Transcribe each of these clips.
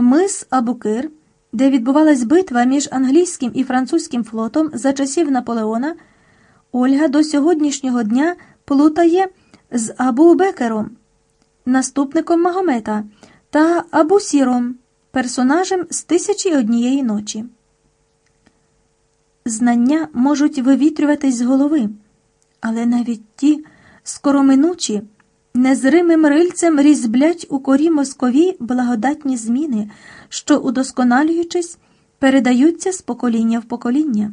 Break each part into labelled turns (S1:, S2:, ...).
S1: Мис Абукир, де відбувалась битва між англійським і французьким флотом за часів Наполеона, Ольга до сьогоднішнього дня плутає з Абу Бекером, наступником Магомета, та Абу Сіром, персонажем з тисячі однієї ночі. Знання можуть вивітрюватись з голови, але навіть ті скороминучі, незримим рильцем різблять у корі москові благодатні зміни, що, удосконалюючись, передаються з покоління в покоління.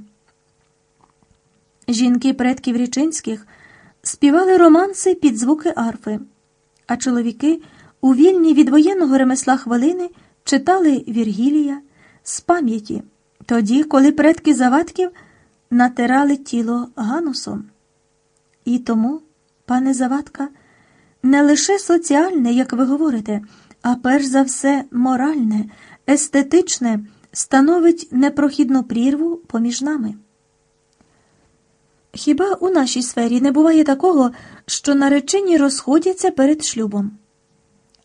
S1: Жінки предків річинських співали романси під звуки арфи, а чоловіки у вільні від воєнного ремесла хвилини читали Віргілія з пам'яті, тоді, коли предки заватків натирали тіло ганусом. І тому, пане Завадка, не лише соціальне, як ви говорите, а перш за все моральне, естетичне становить непрохідну прірву поміж нами. Хіба у нашій сфері не буває такого, що наречені розходяться перед шлюбом?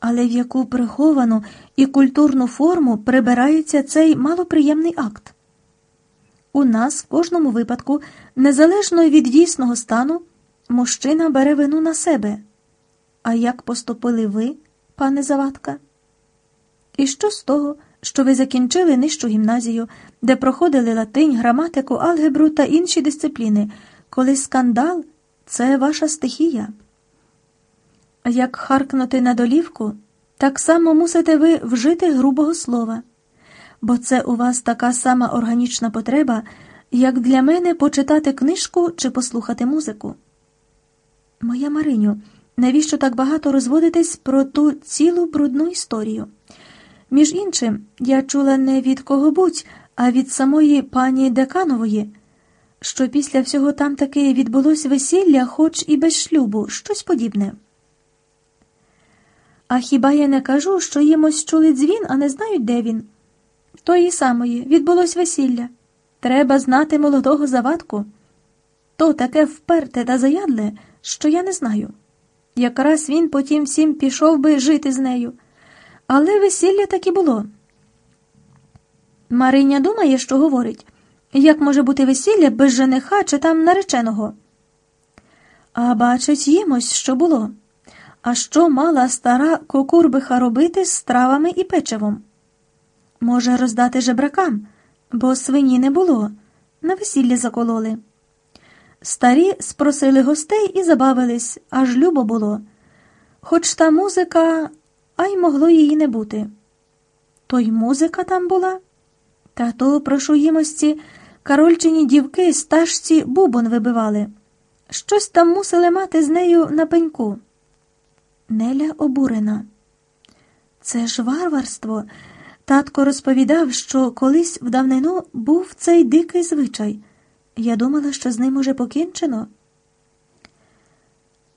S1: Але в яку приховану і культурну форму прибирається цей малоприємний акт? У нас в кожному випадку, незалежно від дійсного стану, мужчина бере вину на себе. А як поступили ви, пане Завадка? І що з того, що ви закінчили нижчу гімназію, де проходили латинь, граматику, алгебру та інші дисципліни, коли скандал це ваша стихія? Як харкнути на долівку, так само мусите ви вжити грубого слова, бо це у вас така сама органічна потреба, як для мене почитати книжку чи послухати музику. Моя Мариню, навіщо так багато розводитесь про ту цілу брудну історію? Між іншим, я чула не від кого будь, а від самої пані Деканової, що після всього там таки відбулось весілля, хоч і без шлюбу, щось подібне. А хіба я не кажу, що їмось чули дзвін, а не знають, де він? Тої самої відбулось весілля. Треба знати молодого завадку. То таке вперте та заядле, що я не знаю. Якраз він потім всім пішов би жити з нею. Але весілля так і було. Мариня думає, що говорить, як може бути весілля без жениха чи там нареченого. А бачить, їмось, що було. А що мала стара кокурбиха робити з стравами і печивом? Може, роздати жебракам, бо свині не було, на весілля закололи. Старі спросили гостей і забавились, аж любо було. Хоч та музика, а й могло її не бути. То й музика там була. Та то, прошу їмості, карольчині дівки стажці бубон вибивали. Щось там мусили мати з нею на пеньку. Неля обурена. Це ж варварство. Татко розповідав, що колись в давнину був цей дикий звичай. Я думала, що з ним уже покінчено.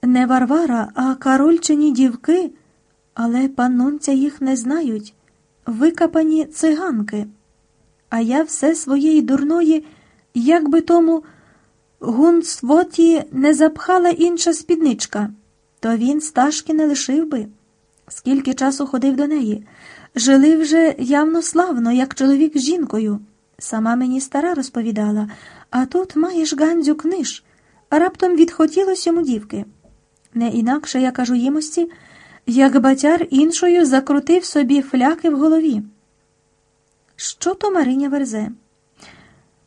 S1: Не Варвара, а карольчині дівки, але паннунця їх не знають. Викапані циганки. А я все своєї дурної, як би тому гунцвоті не запхала інша спідничка, то він стажки не лишив би. Скільки часу ходив до неї. Жили вже явно славно, як чоловік з жінкою. Сама мені стара розповідала, а тут маєш Гандзю книж, раптом відхотілось йому дівки. Не інакше я кажу їмості, як батяр іншою закрутив собі фляки в голові. Що то Мариня верзе?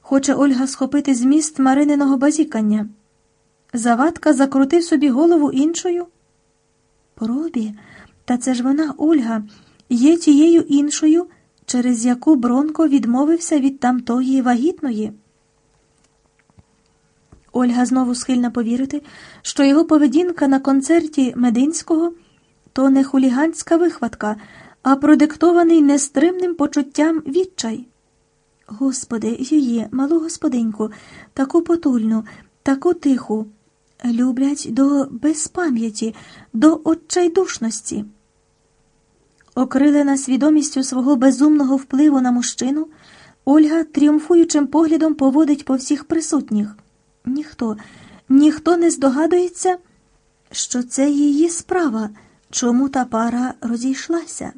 S1: Хоче Ольга схопити зміст Марининого базікання. Завадка закрутив собі голову іншою. Пробі, та це ж вона, Ольга, є тією іншою, через яку Бронко відмовився від тамтої вагітної. Ольга знову схильна повірити, що його поведінка на концерті Мединського то не хуліганська вихватка, а продиктований нестримним почуттям відчай. Господи, її, малу господиньку, таку потульну, таку тиху, люблять до безпам'яті, до отчайдушності. Окрилена свідомістю свого безумного впливу на мужчину, Ольга тріумфуючим поглядом поводить по всіх присутніх. Ніхто, ніхто не здогадується, що це її справа, чому та пара розійшлася.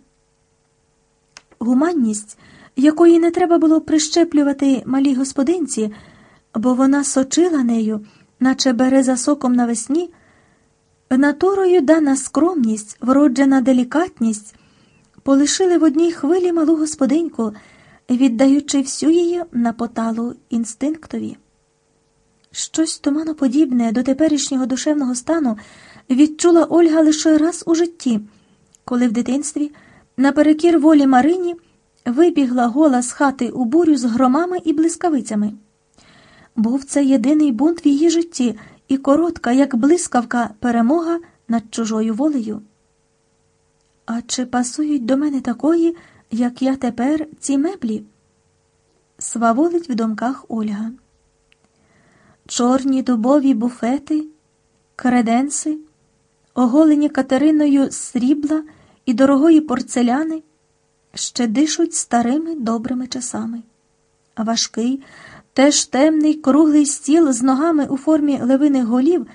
S1: гуманність, якої не треба було прищеплювати малій господинці, бо вона сочила нею, наче бере соком навесні, натурою дана скромність, вроджена делікатність, полишили в одній хвилі малу господиньку, віддаючи всю її на поталу інстинктові. Щось туманоподібне до теперішнього душевного стану відчула Ольга лише раз у житті, коли в дитинстві, наперекір волі Марині, вибігла гола з хати у бурю з громами і блискавицями. Був це єдиний бунт в її житті і коротка, як блискавка, перемога над чужою волею. А чи пасують до мене такої, як я тепер, ці меблі? Сваволить в думках Ольга. Чорні дубові буфети, креденси, оголені Катериною срібла і дорогої порцеляни ще дишуть старими добрими часами. Важкий, теж темний круглий стіл з ногами у формі левиних голів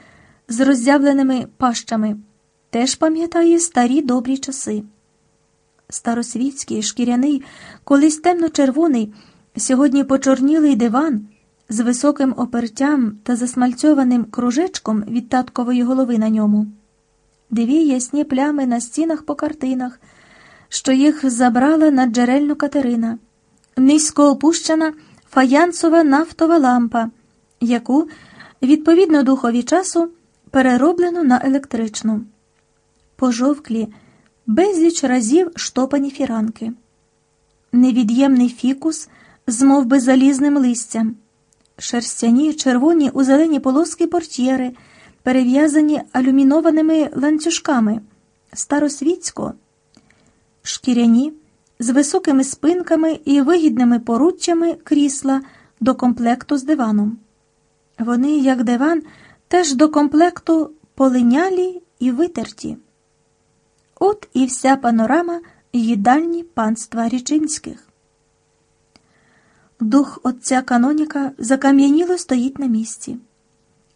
S1: з роззявленими пащами, теж пам'ятає старі добрі часи. Старосвітський, шкіряний, колись темно-червоний, сьогодні почорнілий диван з високим опертям та засмальцьованим кружечком від таткової голови на ньому, дві ясні плями на стінах по картинах, що їх забрала наджерельну Катерина, низько опущена фаянсова нафтова лампа, яку, відповідно духові часу, перероблено на електричну, пожовклі, безліч разів штопані фіранки, невід'ємний фікус з би, залізним листям, шерстяні, червоні у зелені полоски портьєри, перев'язані алюмінованими ланцюжками, старосвітсько, шкіряні з високими спинками і вигідними поруччями крісла до комплекту з диваном. Вони, як диван, теж до комплекту полинялі і витерті. От і вся панорама їдальні панства Річинських. Дух отця каноніка закам'яніло стоїть на місці.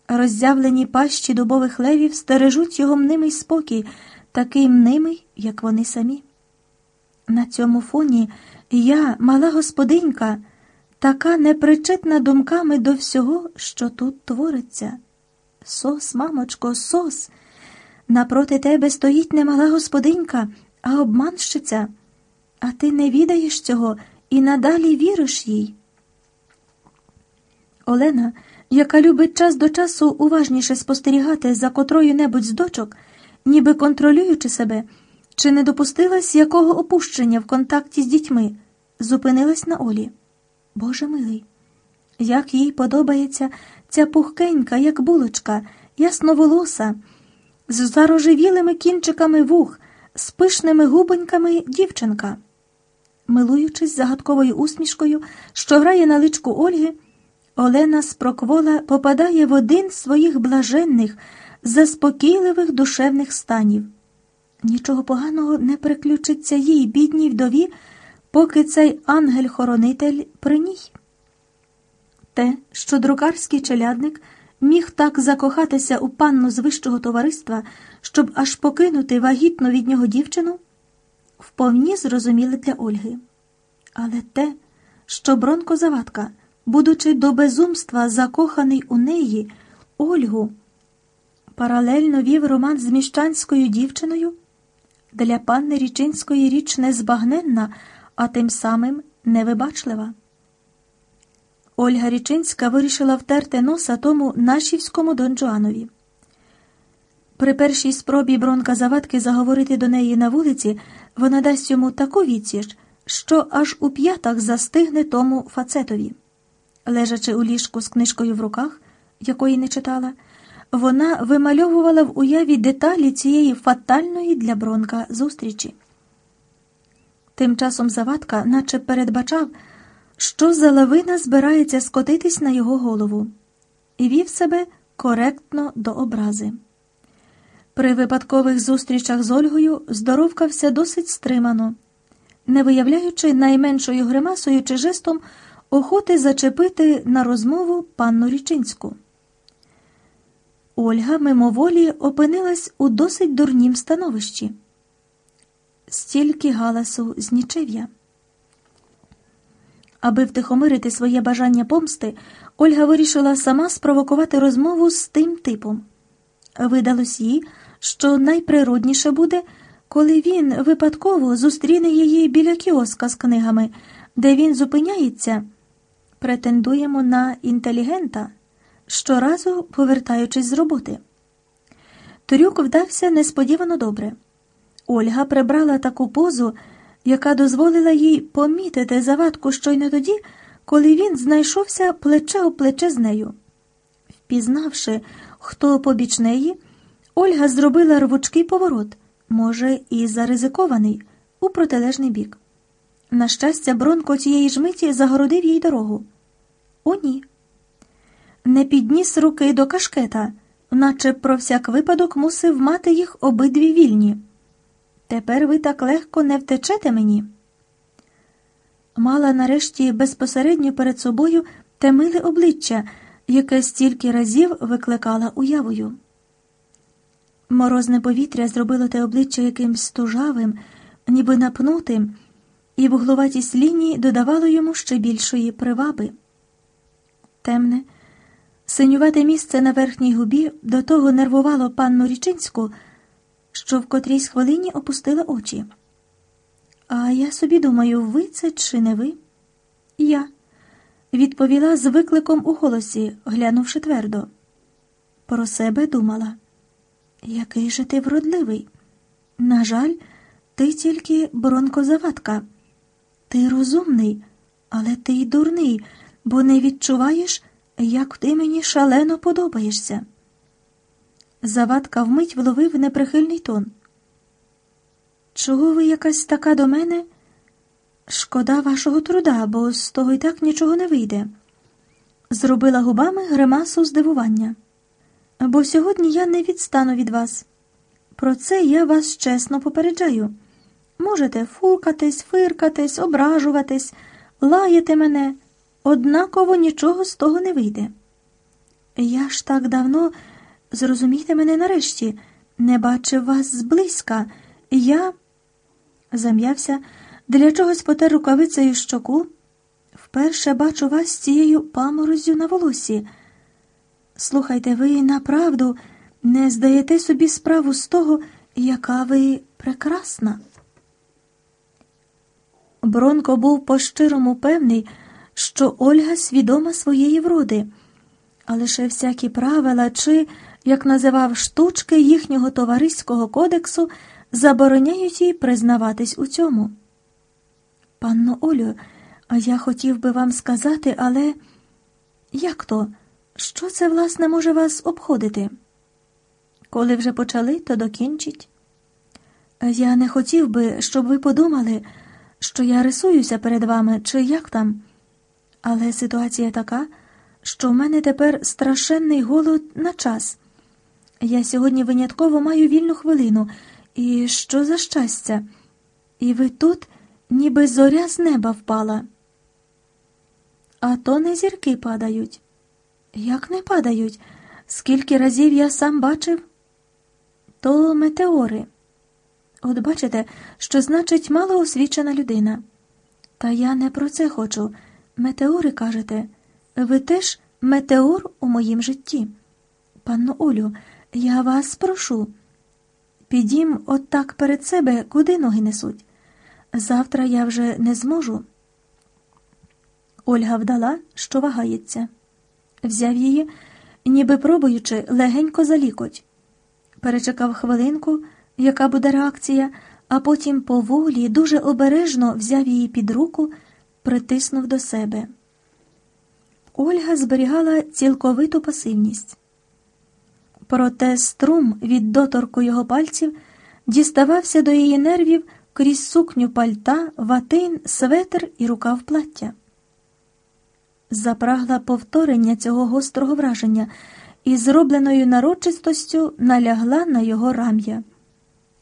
S1: Роззявлені пащі дубових левів стережуть його мнимий спокій, такий мнимий, як вони самі. На цьому фоні я, мала господинька, така непричетна думками до всього, що тут твориться. Сос, мамочко, сос. Напроти тебе стоїть не мала господинька, а обманщиця, а ти не відаєш цього і надалі віриш їй. Олена, яка любить час до часу уважніше спостерігати за котрою небудь з дочок, ніби контролюючи себе, чи не допустилась якого опущення в контакті з дітьми, зупинилась на Олі. Боже милий, як їй подобається ця пухкенька, як булочка, ясноволоса, з зарожевілими кінчиками вух, з пишними губоньками дівчинка. Милуючись загадковою усмішкою, що грає на личку Ольги, Олена Спроквола попадає в один з своїх блаженних, заспокійливих душевних станів. Нічого поганого не приключиться їй, бідній вдові, поки цей ангель-хоронитель при ній. Те, що друкарський челядник міг так закохатися у панну з вищого товариства, щоб аж покинути вагітну від нього дівчину, вповні зрозуміли для Ольги. Але те, що Бронко Завадка, будучи до безумства закоханий у неї, Ольгу, паралельно вів роман з міщанською дівчиною, для панни Річинської річ незбагненна, а тим самим невибачлива. Ольга Річинська вирішила втерти носа тому нашівському Дон Джоанові. При першій спробі Бронка Завадки заговорити до неї на вулиці, вона дасть йому таку відсіч, що аж у п'ятах застигне тому фацетові. Лежачи у ліжку з книжкою в руках, якої не читала, вона вимальовувала в уяві деталі цієї фатальної для Бронка зустрічі. Тим часом Завадка наче передбачав, що за лавина збирається скотитись на його голову, і вів себе коректно до образи. При випадкових зустрічах з Ольгою здоровкався досить стримано, не виявляючи найменшою гримасою чи жестом охоти зачепити на розмову панну Річинську. Ольга мимоволі опинилась у досить дурнім становищі. Стільки галасу з нічев'я. Аби втихомирити своє бажання помсти, Ольга вирішила сама спровокувати розмову з тим типом. Видалось їй, що найприродніше буде, коли він випадково зустріне її біля кіоска з книгами, де він зупиняється, претендуємо на інтелігента, щоразу повертаючись з роботи. Трюк вдався несподівано добре. Ольга прибрала таку позу, яка дозволила їй помітити завадку щойно тоді, коли він знайшовся плече у плече з нею. Впізнавши, хто побіч неї, Ольга зробила рвучкий поворот, може, і заризикований, у протилежний бік. На щастя, Бронко цієї ж миті загородив їй дорогу. О, ні. Не підніс руки до кашкета, наче про всяк випадок мусив мати їх обидві вільні. Тепер ви так легко не втечете мені. Мала нарешті безпосередньо перед собою те миле обличчя, яке стільки разів викликала уявою. Морозне повітря зробило те обличчя якимсь стужавим, ніби напнутим, і вугловатість лінії додавало йому ще більшої приваби. Темне, синювате місце на верхній губі до того нервувало панну Річинську, що в котрійсь хвилині опустила очі. А я собі думаю, ви це чи не ви? Я, відповіла з викликом у голосі, глянувши твердо. Про себе думала. Який же ти вродливий? На жаль, ти тільки бронкозаватка. Ти розумний, але ти й дурний, бо не відчуваєш, як ти мені шалено подобаєшся. Завадка вмить вловив неприхильний тон. Чого ви якась така до мене? Шкода вашого труда, бо з того й так нічого не вийде. Зробила губами гримасу здивування. Бо сьогодні я не відстану від вас. Про це я вас чесно попереджаю. Можете фуркатись, фиркатись, ображуватись, лаяти мене, однаково нічого з того не вийде. Я ж так давно, зрозумійте мене нарешті, не бачив вас зблизька. Я зам'явся, для чогось потер рукавицею щоку. Вперше бачу вас з цією паморозю на волосі. Слухайте, ви направду не здаєте собі справу з того, яка ви прекрасна. Бронко був по щирому певний, що Ольга свідома своєї вроди, а лише всякі правила чи, як називав штучки їхнього товариського кодексу, забороняють їй признаватись у цьому. Панно Олю, а я хотів би вам сказати, але як то? Що це, власне, може вас обходити? Коли вже почали, то докінчить. Я не хотів би, щоб ви подумали, що я рисуюся перед вами, чи як там. Але ситуація така, що в мене тепер страшенний голод на час. Я сьогодні винятково маю вільну хвилину, і що за щастя? І ви тут, ніби зоря з неба впала. А то не зірки падають. Як не падають? Скільки разів я сам бачив? То метеори. От бачите, що значить малоосвічена людина. Та я не про це хочу. Метеори кажете, ви теж метеор у моїм житті. Панно Олю, я вас прошу. Підім от так перед себе, куди ноги несуть. Завтра я вже не зможу. Ольга вдала, що вагається взяв її, ніби пробуючи, легенько за лікоть. Перечекав хвилинку, яка буде реакція, а потім поволі, дуже обережно взяв її під руку, притиснув до себе. Ольга зберігала цілковиту пасивність. Проте струм від доторку його пальців діставався до її нервів крізь сукню пальта, ватин, светр і рукав плаття запрагла повторення цього гострого враження і зробленою нарочистостю налягла на його рам'я,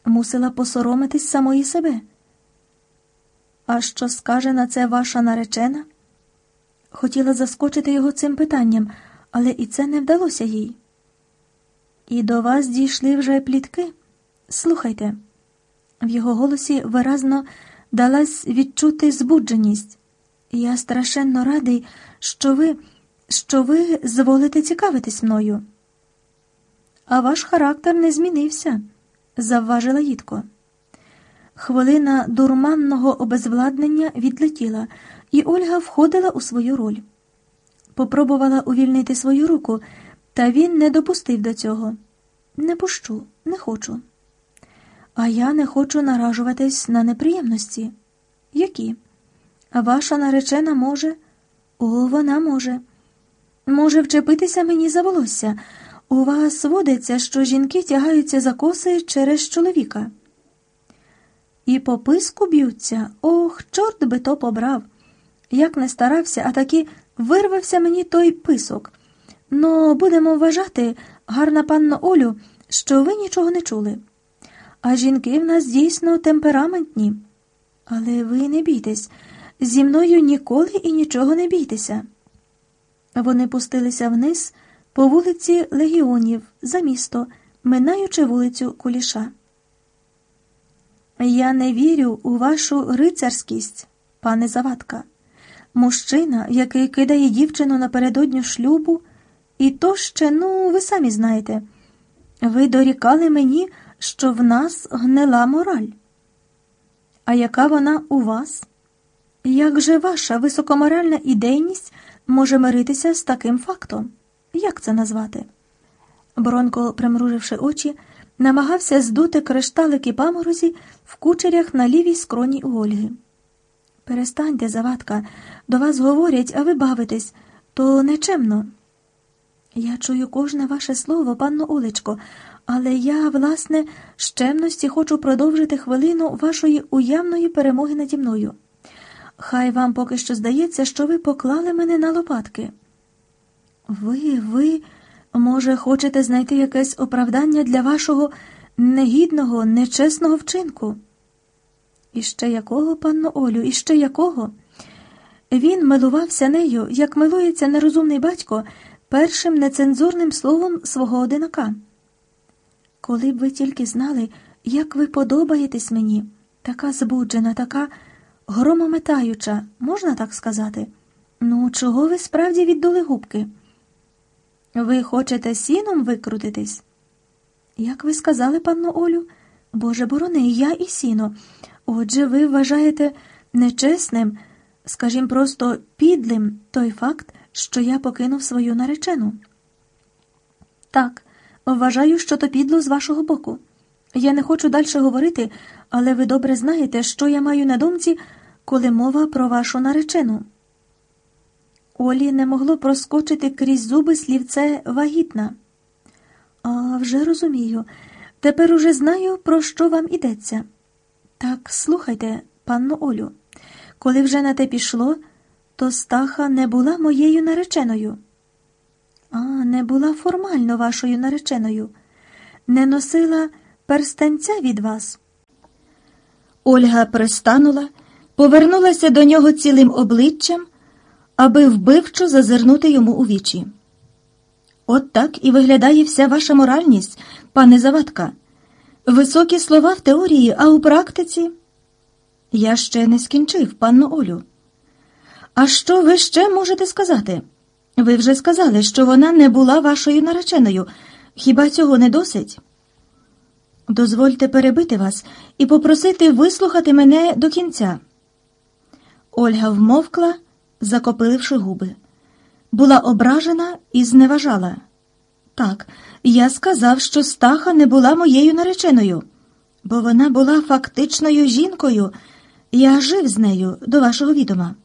S1: мусила посоромитись самої себе. А що скаже на це ваша наречена? Хотіла заскочити його цим питанням, але і це не вдалося їй. І до вас дійшли вже плітки. Слухайте. В його голосі виразно далась відчути збудженість. Я страшенно радий, що ви, що ви зволите цікавитись мною. А ваш характер не змінився, завважила Їдко. Хвилина дурманного обезвладнення відлетіла, і Ольга входила у свою роль. Попробувала увільнити свою руку, та він не допустив до цього. Не пущу, не хочу. А я не хочу наражуватись на неприємності. Які? Ваша наречена може? О, вона може. Може вчепитися мені за волосся. У вас водиться, що жінки тягаються за коси через чоловіка. І по писку б'ються. Ох, чорт би то побрав. Як не старався, а таки вирвався мені той писок. Ну, будемо вважати, гарна панно Олю, що ви нічого не чули. А жінки в нас дійсно темпераментні. Але ви не бійтесь, зі мною ніколи і нічого не бійтеся. Вони пустилися вниз по вулиці Легіонів за місто, минаючи вулицю Куліша. Я не вірю у вашу рицарськість, пане Завадка. Мужчина, який кидає дівчину напередодню шлюбу, і то ще, ну, ви самі знаєте, ви дорікали мені, що в нас гнила мораль. А яка вона у вас? Як же ваша високоморальна ідейність може миритися з таким фактом? Як це назвати? Бронко, примруживши очі, намагався здути кришталики паморозі в кучерях на лівій скроні Ольги. Перестаньте, завадка, до вас говорять, а ви бавитесь, то нечемно. Я чую кожне ваше слово, панно Олечко, але я, власне, з чемності хочу продовжити хвилину вашої уявної перемоги наді мною. Хай вам поки що здається, що ви поклали мене на лопатки. Ви, ви, може, хочете знайти якесь оправдання для вашого негідного, нечесного вчинку? І ще якого, панно Олю, і ще якого? Він милувався нею, як милується нерозумний батько першим нецензурним словом свого одинака. Коли б ви тільки знали, як ви подобаєтесь мені, така збуджена, така громометаюча, можна так сказати? Ну, чого ви справді віддули губки? Ви хочете сіном викрутитись? Як ви сказали, панно Олю, Боже борони, я і сіно. Отже, ви вважаєте нечесним, скажімо, просто підлим той факт, що я покинув свою наречену. Так, вважаю, що то підло з вашого боку. Я не хочу далі говорити, але ви добре знаєте, що я маю на думці, коли мова про вашу наречену. Олі не могло проскочити крізь зуби слівце вагітна. А вже розумію. Тепер уже знаю, про що вам ідеться. Так, слухайте, панно Олю, коли вже на те пішло, то стаха не була моєю нареченою. А, не була формально вашою нареченою, не носила перстенця від вас.
S2: Ольга пристанула, повернулася до нього цілим обличчям, аби вбивчо зазирнути йому у вічі. От так і виглядає вся ваша моральність, пане Завадка. Високі слова в теорії, а у практиці. Я ще не скінчив, панно Олю. А що ви ще можете сказати? Ви вже сказали, що вона не була вашою нареченою. Хіба цього не досить? Дозвольте перебити вас і попросити вислухати мене до кінця. Ольга вмовкла, закопиливши губи. Була ображена і зневажала. Так, я сказав, що стаха не була моєю нареченою, бо вона була фактичною жінкою. Я жив з нею до вашого відома.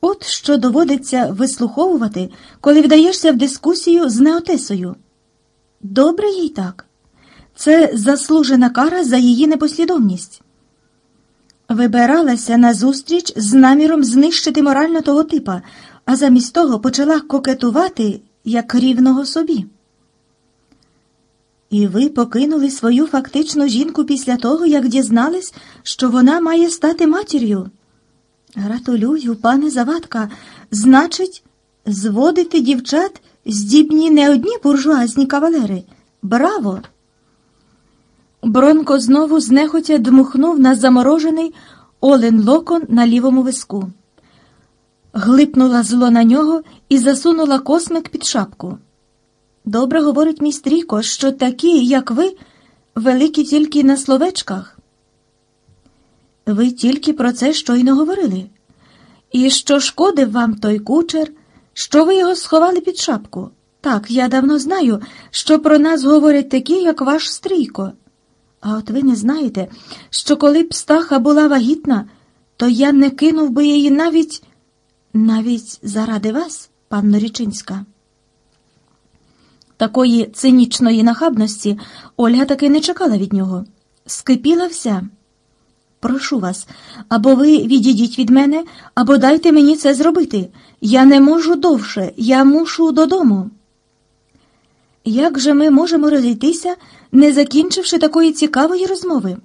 S2: От що доводиться вислуховувати, коли вдаєшся в дискусію з неотесою. Добре їй так. Це заслужена кара за її непослідовність. Вибиралася на зустріч з наміром знищити морально того типа, а замість того почала кокетувати як рівного собі. І ви покинули свою фактичну жінку після того, як дізнались, що вона має стати матір'ю. Гратулюю, пане Завадка, значить, зводити дівчат здібні не одні буржуазні кавалери. Браво! Бронко знову знехотя дмухнув на заморожений Олен локон на лівому виску. Глипнула зло на нього і засунула космик під шапку. Добре говорить мій стрійко, що такі, як ви, великі тільки на словечках. Ви тільки про це щойно говорили. І що шкодив вам той кучер, що ви його сховали під шапку? Так, я давно знаю, що про нас говорять такі, як ваш стрійко. А от ви не знаєте, що коли б стаха була вагітна, то я не кинув би її навіть навіть заради вас, панно Річинська. Такої цинічної нахабності Ольга таки не чекала від нього. Скипіла вся. Прошу вас, або ви відійдіть від мене, або дайте мені це зробити. Я не можу довше, я мушу додому. Як же ми можемо розійтися, не закінчивши такої цікавої розмови?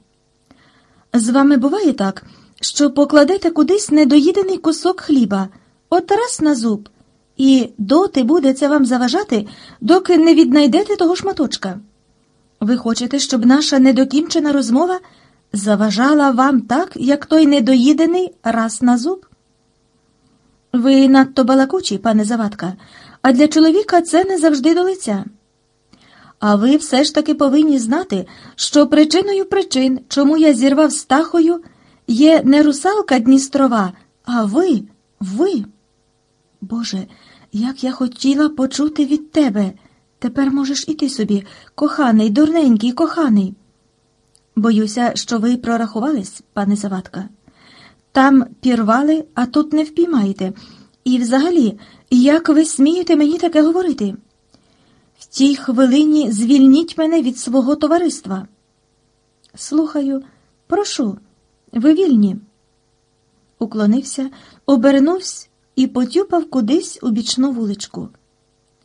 S2: З вами буває так, що покладете кудись недоїдений кусок хліба, от раз на зуб, і доти буде це вам заважати, доки не віднайдете того шматочка. Ви хочете, щоб наша недокінчена розмова заважала вам так, як той недоїдений раз на зуб? Ви надто балакучі, пане Завадка, а для чоловіка це не завжди до лиця. А ви все ж таки повинні знати, що причиною причин, чому я зірвав стахою, є не русалка Дністрова, а ви, ви. Боже, як я хотіла почути від тебе. Тепер можеш іти собі, коханий, дурненький, коханий. Боюся, що ви прорахувались, пане Завадка. Там пірвали, а тут не впіймаєте. І взагалі, як ви смієте мені таке говорити? Тій хвилині звільніть мене від свого товариства. Слухаю, прошу, ви вільні. Уклонився, обернувся і потюпав кудись у бічну вуличку.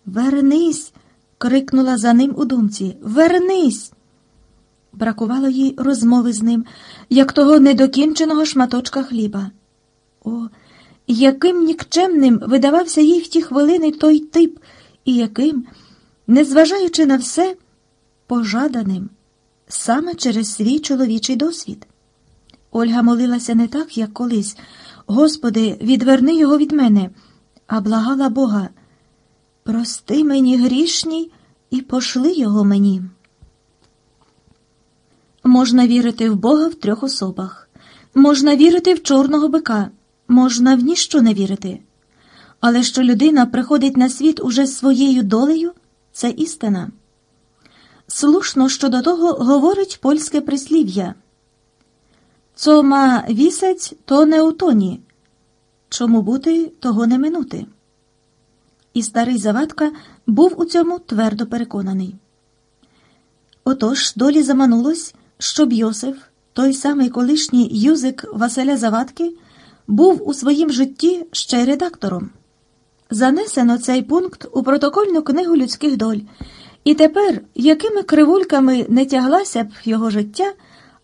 S2: Вернись. крикнула за ним у думці. Вернись. Бракувало їй розмови з ним, як того недокінченого шматочка хліба. О, яким нікчемним видавався їй в ті хвилини той тип, і яким, незважаючи на все, пожаданим, саме через свій чоловічий досвід. Ольга молилася не так, як колись. Господи, відверни його від мене, а благала Бога. Прости мені грішній і пошли його мені. Можна вірити в Бога в трьох особах, можна вірити в чорного бика, можна в ніщо не вірити. Але що людина приходить на світ уже своєю долею, це істина. Слушно щодо того говорить польське прислів'я. Цо ма вісець, то не утоні. Чому бути, того не минути. І старий Завадка був у цьому твердо переконаний. Отож долі заманулось щоб Йосиф, той самий колишній юзик Василя Завадки, був у своїм житті ще й редактором. Занесено цей пункт у протокольну книгу людських доль, і тепер, якими кривульками не тяглася б його життя,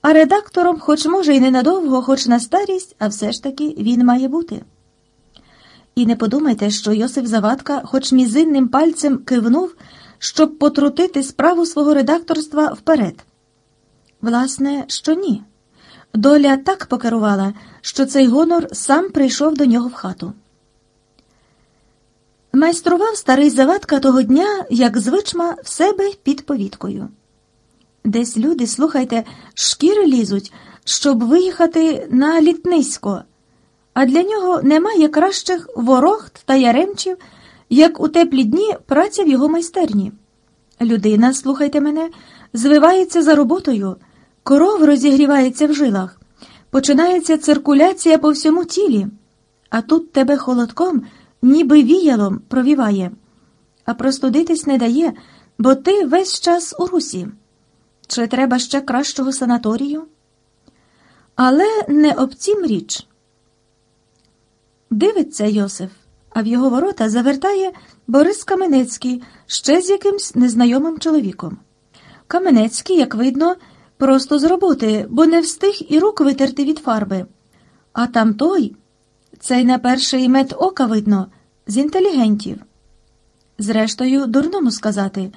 S2: а редактором, хоч може, й ненадовго, хоч на старість, а все ж таки він має бути. І не подумайте, що Йосиф Завадка, хоч мізинним пальцем кивнув, щоб потрутити справу свого редакторства вперед. Власне, що ні. Доля так покерувала, що цей гонор сам прийшов до нього в хату. Майстрував старий завадка того дня, як звичма, в себе під повіткою. Десь люди, слухайте, шкіри лізуть, щоб виїхати на літнисько, а для нього немає кращих ворохт та яремчів, як у теплі дні праця в його майстерні. Людина, слухайте мене, звивається за роботою. Коров розігрівається в жилах, починається циркуляція по всьому тілі, а тут тебе холодком, ніби віялом провіває, а простудитись не дає, бо ти весь час у русі. Чи треба ще кращого санаторію? Але не об цім річ. Дивиться Йосиф, а в його ворота завертає Борис Каменецький ще з якимсь незнайомим чоловіком. Каменецький, як видно, Просто з роботи, бо не встиг і рук витерти від фарби. А там той, цей на перший мет ока видно, з інтелігентів. Зрештою, дурному сказати,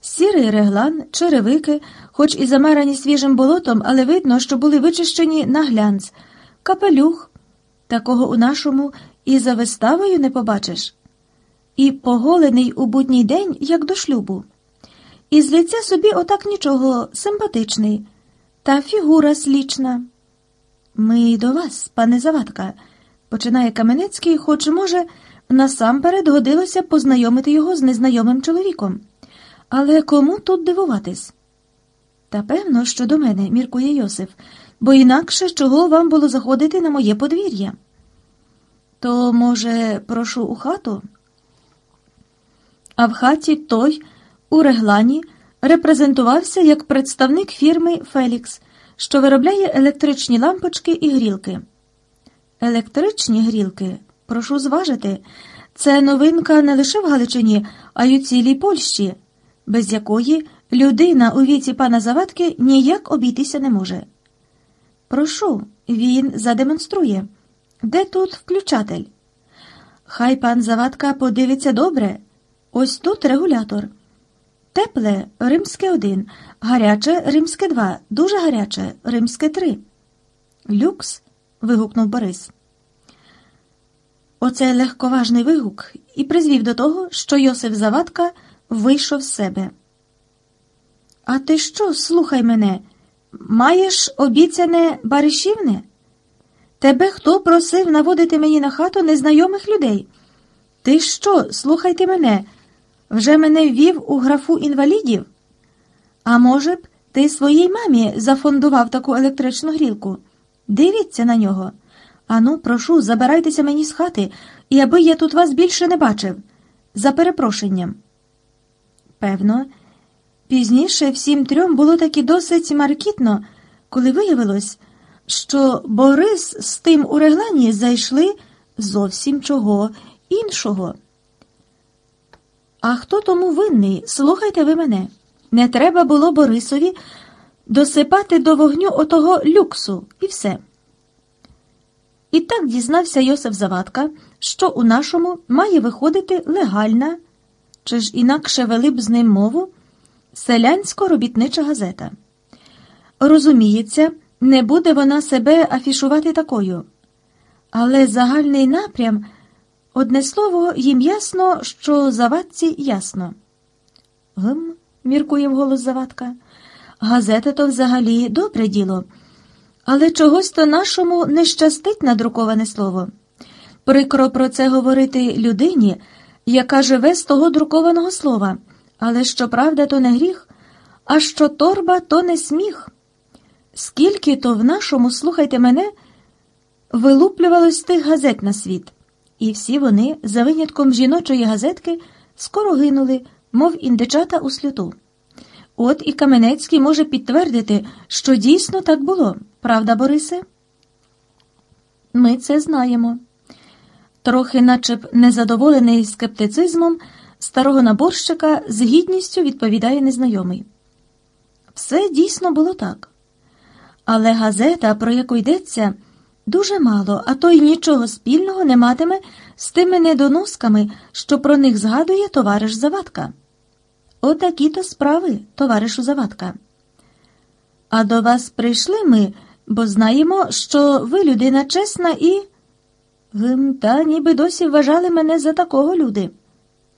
S2: сірий реглан, черевики, хоч і замарані свіжим болотом, але видно, що були вичищені на глянц,
S1: капелюх. Такого у нашому і за виставою не побачиш. І поголений у будній день, як до шлюбу. І з лиця собі отак нічого симпатичний, та фігура слічна. Ми до вас, пане Завадка, починає Каменецький, хоч, може, насамперед годилося познайомити його з незнайомим чоловіком. Але кому тут дивуватись? Та певно, що до мене, міркує Йосиф, бо інакше чого вам було заходити на моє подвір'я. То, може, прошу у хату? А в хаті той у реглані репрезентувався як представник фірми Фелікс, що виробляє електричні лампочки і грілки. Електричні грілки, прошу зважити, це новинка не лише в Галичині, а й у цілій Польщі, без якої людина у віці пана Завадки ніяк обійтися не може. Прошу, він задемонструє. Де тут включатель? Хай пан Завадка подивиться добре. Ось тут регулятор. Тепле римське один, гаряче римське два, дуже гаряче римське три. Люкс. Вигукнув Борис. Оцей легковажний вигук і призвів до того, що Йосиф Завадка вийшов з себе. А ти що, слухай мене, маєш обіцяне баришівне? Тебе хто просив наводити мені на хату незнайомих людей? Ти що, слухайте мене? Вже мене ввів у графу інвалідів? А може б, ти своїй мамі зафондував таку електричну грілку? Дивіться на нього. Ану, прошу, забирайтеся мені з хати, і аби я тут вас більше не бачив. За перепрошенням. Певно, пізніше всім трьом було таки досить маркітно, коли виявилось, що Борис з тим у реглані зайшли зовсім чого іншого. А хто тому винний? Слухайте ви мене. Не треба було Борисові досипати до вогню отого люксу і все. І так дізнався Йосиф Завадка, що у нашому має виходити легальна, чи ж інакше вели б з ним мову, селянсько-робітнича газета. Розуміється, не буде вона себе афішувати такою. Але загальний напрям, одне слово, їм ясно, що завадці ясно. Гм, міркує вголос Завадка. Газета то взагалі добре діло. Але чогось то нашому не щастить надруковане слово. Прикро про це говорити людині, яка живе з того друкованого слова, але що правда, то не гріх, а що торба, то не сміх. Скільки то в нашому, слухайте мене, вилуплювалось тих газет на світ, і всі вони, за винятком жіночої газетки, скоро гинули, мов індичата у слюту. От і Каменецький може підтвердити, що дійсно так було. Правда, Борисе? Ми це знаємо. Трохи, наче б незадоволений скептицизмом, старого наборщика з гідністю відповідає незнайомий. Все дійсно було так. Але газета, про яку йдеться, дуже мало, а то й нічого спільного не матиме з тими недоносками, що про них згадує товариш Завадка. Отакі то справи, товаришу Завадка. А до вас прийшли ми, бо знаємо, що ви людина чесна і. Гм, та ніби досі вважали мене за такого люди.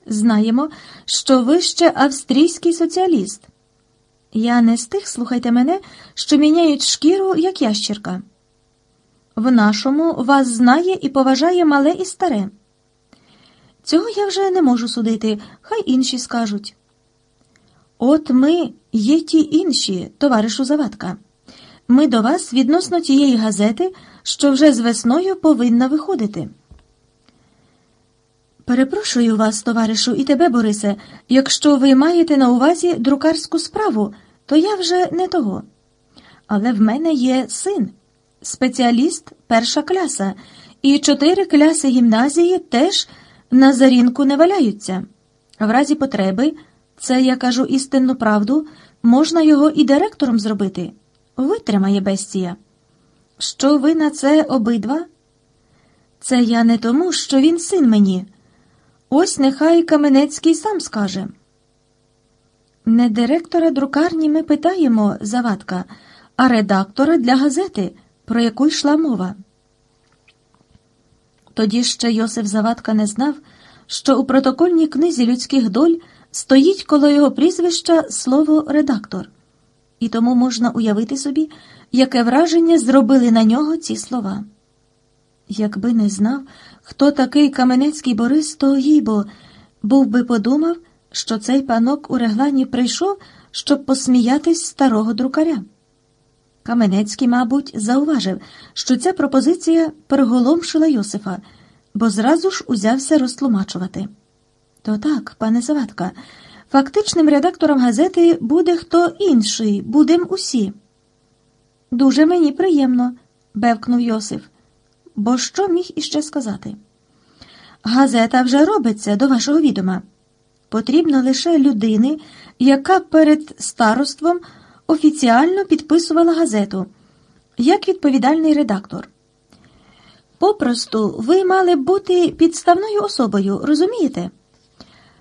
S1: Знаємо, що ви ще австрійський соціаліст. Я не з тих, слухайте мене, що міняють шкіру, як ящірка. В нашому вас знає і поважає мале і старе. Цього я вже не можу судити, хай інші скажуть. От ми є ті інші, товаришу Завадка. Ми до вас відносно тієї газети, що вже з весною повинна виходити. Перепрошую вас, товаришу, і тебе, Борисе, якщо ви маєте на увазі друкарську справу, то я вже не того. Але в мене є син, спеціаліст перша кляса, і чотири кляси гімназії теж на зарінку не валяються. В разі потреби, це я кажу істинну правду, можна його і директором зробити. Витримає бестія. Що ви на це обидва? Це я не тому, що він син мені. Ось нехай Каменецький сам скаже. Не директора друкарні ми питаємо, Завадка, а редактора для газети, про яку йшла мова. Тоді ще Йосиф Завадка не знав, що у протокольній книзі людських доль стоїть коло його прізвища слово редактор, і тому можна уявити собі, яке враження зробили на нього ці слова. Якби не знав, хто такий Каменецький Борис, то їй був би подумав, що цей панок у реглані прийшов, щоб посміятись старого друкаря. Каменецький, мабуть, зауважив, що ця пропозиція переголомшила Йосифа, бо зразу ж узявся розтлумачувати. То так, пане Завадка, фактичним редактором газети буде хто інший, будем усі. Дуже мені приємно, бевкнув Йосиф. Бо що міг іще сказати? Газета вже робиться до вашого відома. Потрібно лише людини, яка перед староством офіціально підписувала газету, як відповідальний редактор. Попросту, ви мали бути підставною особою, розумієте?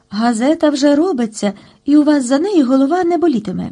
S1: Газета вже робиться, і у вас за неї голова не болітиме.